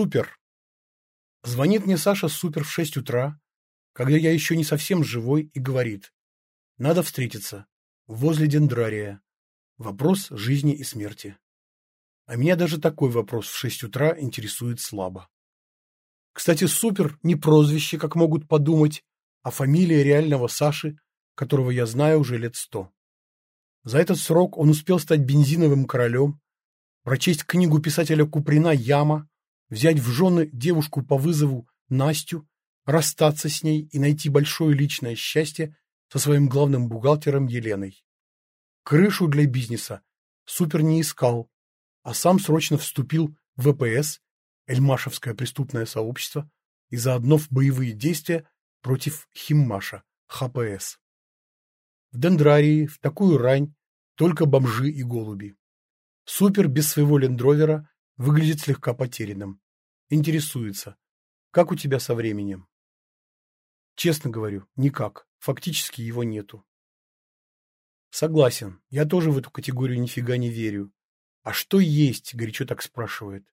Супер. Звонит мне Саша Супер в шесть утра, когда я еще не совсем живой, и говорит, надо встретиться, возле дендрария. Вопрос жизни и смерти. А меня даже такой вопрос в шесть утра интересует слабо. Кстати, Супер не прозвище, как могут подумать, а фамилия реального Саши, которого я знаю уже лет сто. За этот срок он успел стать бензиновым королем, прочесть книгу писателя Куприна «Яма», взять в жены девушку по вызову Настю, расстаться с ней и найти большое личное счастье со своим главным бухгалтером Еленой. Крышу для бизнеса Супер не искал, а сам срочно вступил в ВПС, Эльмашевское преступное сообщество, и заодно в боевые действия против Химмаша, ХПС. В дендрарии в такую рань только бомжи и голуби. Супер без своего лендровера выглядит слегка потерянным. Интересуется, как у тебя со временем? Честно говорю, никак. Фактически его нету. Согласен, я тоже в эту категорию нифига не верю. А что есть, горячо так спрашивает.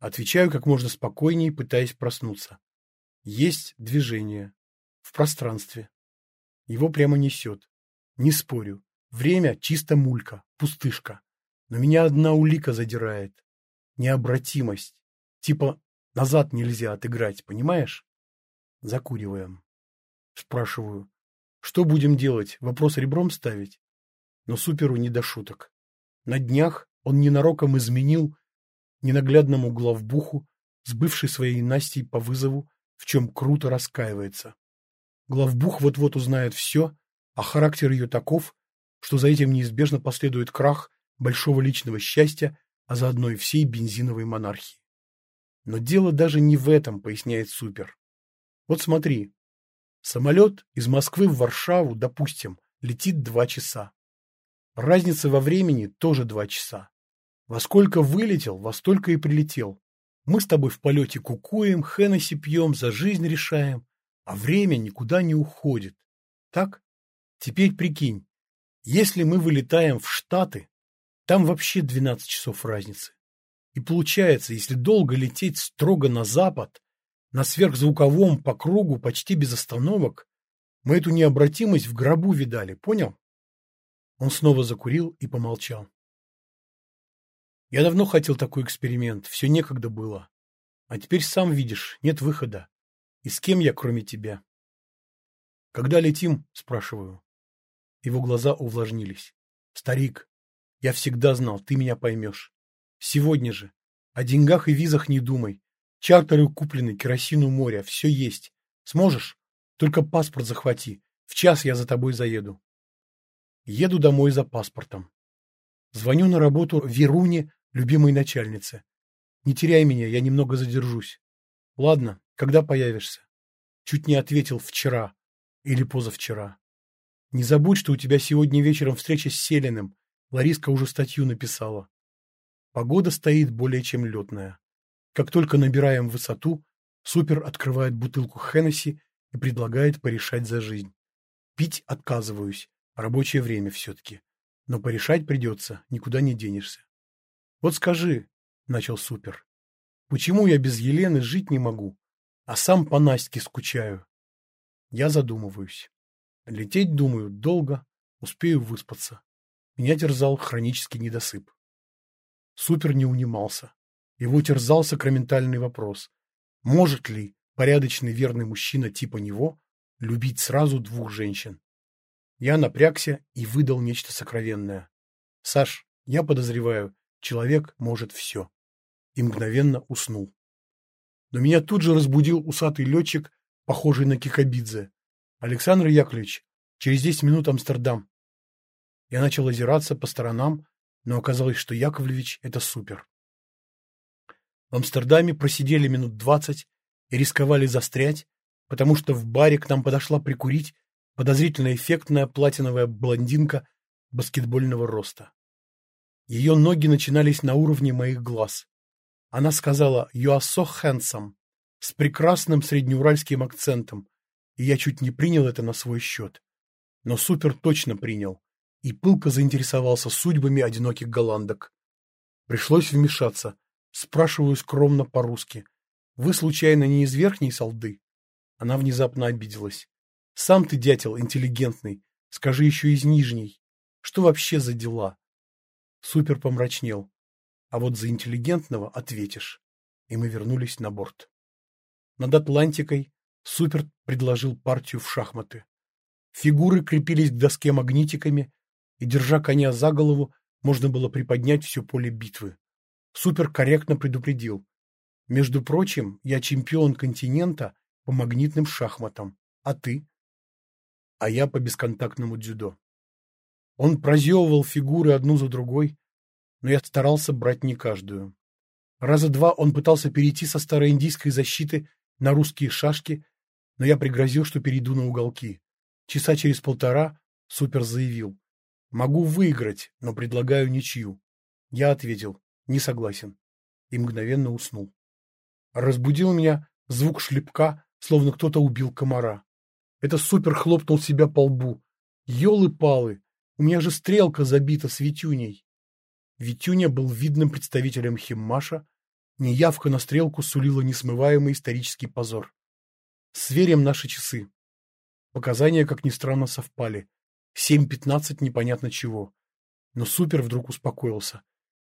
Отвечаю как можно спокойнее, пытаясь проснуться. Есть движение. В пространстве. Его прямо несет. Не спорю. Время чисто мулька, пустышка. Но меня одна улика задирает. Необратимость. Типа назад нельзя отыграть, понимаешь? Закуриваем. Спрашиваю. Что будем делать? Вопрос ребром ставить? Но суперу не до шуток. На днях он ненароком изменил ненаглядному главбуху, сбывший своей Настей по вызову, в чем круто раскаивается. Главбух вот-вот узнает все, а характер ее таков, что за этим неизбежно последует крах большого личного счастья, а заодно и всей бензиновой монархии. Но дело даже не в этом, поясняет Супер. Вот смотри, самолет из Москвы в Варшаву, допустим, летит два часа. Разница во времени тоже два часа. Во сколько вылетел, во столько и прилетел. Мы с тобой в полете кукуем, Хеннесси пьем, за жизнь решаем, а время никуда не уходит. Так? Теперь прикинь, если мы вылетаем в Штаты, там вообще 12 часов разницы. И получается, если долго лететь строго на запад, на сверхзвуковом по кругу почти без остановок, мы эту необратимость в гробу видали, понял? Он снова закурил и помолчал. Я давно хотел такой эксперимент, все некогда было. А теперь сам видишь, нет выхода. И с кем я, кроме тебя? Когда летим, спрашиваю. Его глаза увлажнились. «Старик, я всегда знал, ты меня поймешь. Сегодня же. О деньгах и визах не думай. Чартеры куплены, керосину моря, все есть. Сможешь? Только паспорт захвати. В час я за тобой заеду». Еду домой за паспортом. Звоню на работу Веруне, любимой начальнице. Не теряй меня, я немного задержусь. Ладно, когда появишься? Чуть не ответил вчера или позавчера. Не забудь, что у тебя сегодня вечером встреча с Селиным. Лариска уже статью написала. Погода стоит более чем летная. Как только набираем высоту, Супер открывает бутылку Хеннесси и предлагает порешать за жизнь. Пить отказываюсь, рабочее время все-таки. Но порешать придется, никуда не денешься. Вот скажи, — начал Супер, — почему я без Елены жить не могу, а сам по Настке скучаю? Я задумываюсь. Лететь, думаю, долго, успею выспаться. Меня терзал хронический недосып. Супер не унимался. Его терзал сакраментальный вопрос. Может ли порядочный верный мужчина типа него любить сразу двух женщин? Я напрягся и выдал нечто сокровенное. Саш, я подозреваю, человек может все. И мгновенно уснул. Но меня тут же разбудил усатый летчик, похожий на Кикабидзе. Александр Яковлевич, через десять минут Амстердам. Я начал озираться по сторонам, но оказалось, что Яковлевич – это супер. В Амстердаме просидели минут двадцать и рисковали застрять, потому что в баре к нам подошла прикурить подозрительно эффектная платиновая блондинка баскетбольного роста. Ее ноги начинались на уровне моих глаз. Она сказала «You are so handsome» с прекрасным среднеуральским акцентом, и я чуть не принял это на свой счет. Но Супер точно принял и пылко заинтересовался судьбами одиноких голландок. Пришлось вмешаться. Спрашиваю скромно по-русски. Вы, случайно, не из верхней солды? Она внезапно обиделась. Сам ты, дятел, интеллигентный. Скажи еще из нижней. Что вообще за дела? Супер помрачнел. А вот за интеллигентного ответишь. И мы вернулись на борт. Над Атлантикой Супер предложил партию в шахматы. Фигуры крепились к доске магнитиками, и, держа коня за голову, можно было приподнять все поле битвы. Супер корректно предупредил. Между прочим, я чемпион континента по магнитным шахматам. А ты? А я по бесконтактному дзюдо. Он прозевывал фигуры одну за другой, но я старался брать не каждую. Раза два он пытался перейти со староиндийской защиты на русские шашки, но я пригрозил, что перейду на уголки. Часа через полтора Супер заявил. Могу выиграть, но предлагаю ничью. Я ответил. Не согласен. И мгновенно уснул. Разбудил меня звук шлепка, словно кто-то убил комара. Это Супер хлопнул себя по лбу. Ёлы-палы, у меня же стрелка забита с Витюней. Витюня был видным представителем Химмаша, неявка на стрелку сулила несмываемый исторический позор. Сверим наши часы. Показания, как ни странно, совпали. 7.15 непонятно чего. Но Супер вдруг успокоился.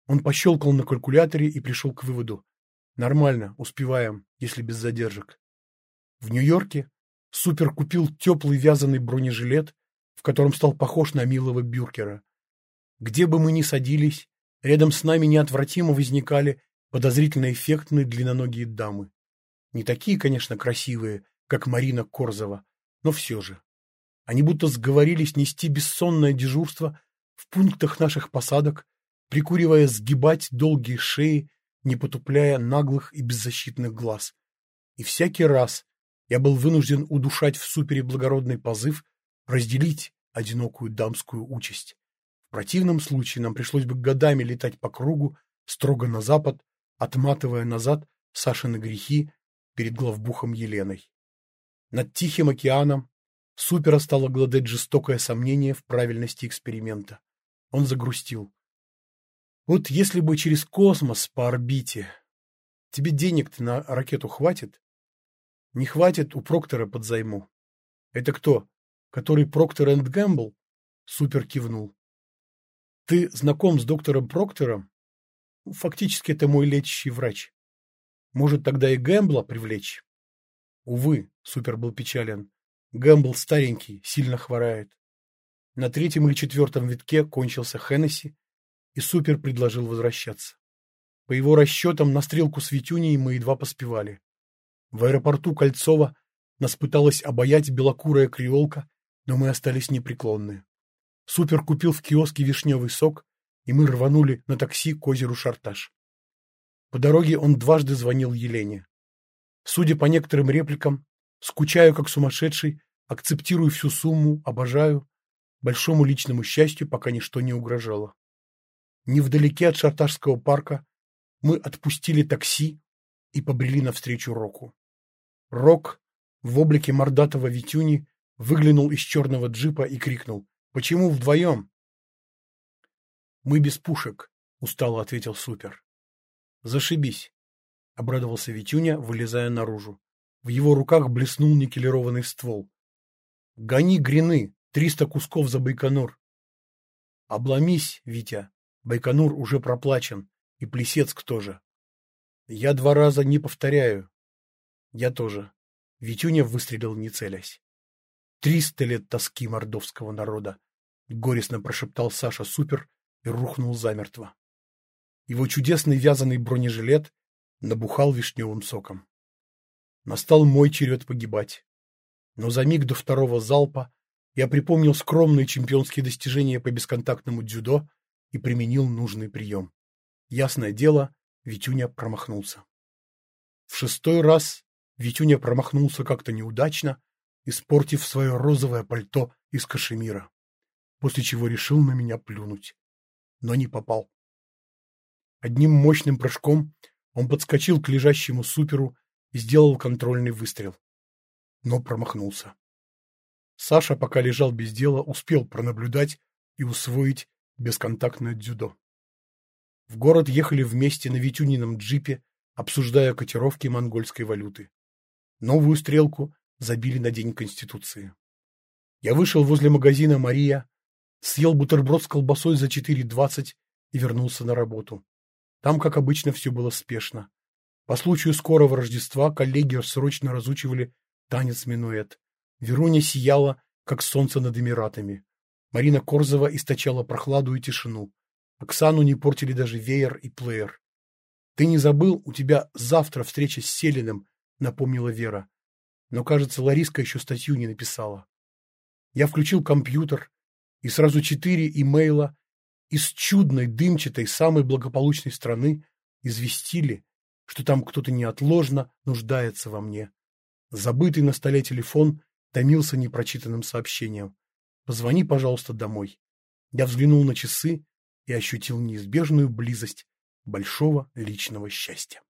Он пощелкал на калькуляторе и пришел к выводу. Нормально, успеваем, если без задержек. В Нью-Йорке Супер купил теплый вязаный бронежилет, в котором стал похож на милого бюркера. Где бы мы ни садились, рядом с нами неотвратимо возникали подозрительно эффектные длинноногие дамы. Не такие, конечно, красивые, как Марина Корзова, но все же. Они будто сговорились нести бессонное дежурство в пунктах наших посадок, прикуривая сгибать долгие шеи, не потупляя наглых и беззащитных глаз. И всякий раз я был вынужден удушать в супере благородный позыв разделить одинокую дамскую участь. В противном случае нам пришлось бы годами летать по кругу, строго на запад, отматывая назад Сашины грехи перед главбухом Еленой. Над Тихим океаном Супера стало гладать жестокое сомнение в правильности эксперимента. Он загрустил. Вот если бы через космос по орбите... Тебе денег-то на ракету хватит? Не хватит, у Проктора подзайму. Это кто? Который Проктор энд Гэмбл? Супер кивнул. Ты знаком с доктором Проктором? Фактически это мой лечащий врач. Может, тогда и Гэмбла привлечь? Увы, Супер был печален. Гэмбл старенький, сильно хворает. На третьем или четвертом витке кончился Хеннесси, и Супер предложил возвращаться. По его расчетам, на стрелку с Витюней мы едва поспевали. В аэропорту Кольцова нас пыталась обаять белокурая креолка, но мы остались непреклонны. Супер купил в киоске вишневый сок, и мы рванули на такси к озеру Шарташ. По дороге он дважды звонил Елене. Судя по некоторым репликам, скучаю как сумасшедший, акцептирую всю сумму, обожаю. Большому личному счастью пока ничто не угрожало. Невдалеке от Шарташского парка мы отпустили такси и побрели навстречу Року. Рок в облике мордатого Витюни выглянул из черного джипа и крикнул «Почему вдвоем?» «Мы без пушек», — устало ответил Супер. «Зашибись», — обрадовался Витюня, вылезая наружу. В его руках блеснул никелированный ствол. «Гони грины! Триста кусков за Байконур!» «Обломись, Витя! Байконур уже проплачен, и Плесецк тоже!» «Я два раза не повторяю!» «Я тоже!» Витюня выстрелил, не целясь. «Триста лет тоски мордовского народа!» — горестно прошептал Саша Супер и рухнул замертво. Его чудесный вязаный бронежилет набухал вишневым соком. Настал мой черед погибать. Но за миг до второго залпа я припомнил скромные чемпионские достижения по бесконтактному дзюдо и применил нужный прием. Ясное дело, Витюня промахнулся. В шестой раз Витюня промахнулся как-то неудачно, испортив свое розовое пальто из кашемира, после чего решил на меня плюнуть. Но не попал. Одним мощным прыжком он подскочил к лежащему суперу сделал контрольный выстрел. Но промахнулся. Саша, пока лежал без дела, успел пронаблюдать и усвоить бесконтактное дзюдо. В город ехали вместе на Витюнином джипе обсуждая котировки монгольской валюты. Новую стрелку забили на День Конституции. Я вышел возле магазина «Мария», съел бутерброд с колбасой за 4,20 и вернулся на работу. Там, как обычно, все было спешно. По случаю скорого Рождества коллеги срочно разучивали танец-минуэт. Веруня сияла, как солнце над Эмиратами. Марина Корзова источала прохладу и тишину. Оксану не портили даже веер и плеер. «Ты не забыл, у тебя завтра встреча с Селиным», — напомнила Вера. Но, кажется, Лариска еще статью не написала. Я включил компьютер, и сразу четыре имейла из чудной, дымчатой, самой благополучной страны известили, что там кто-то неотложно нуждается во мне. Забытый на столе телефон томился непрочитанным сообщением. «Позвони, пожалуйста, домой». Я взглянул на часы и ощутил неизбежную близость большого личного счастья.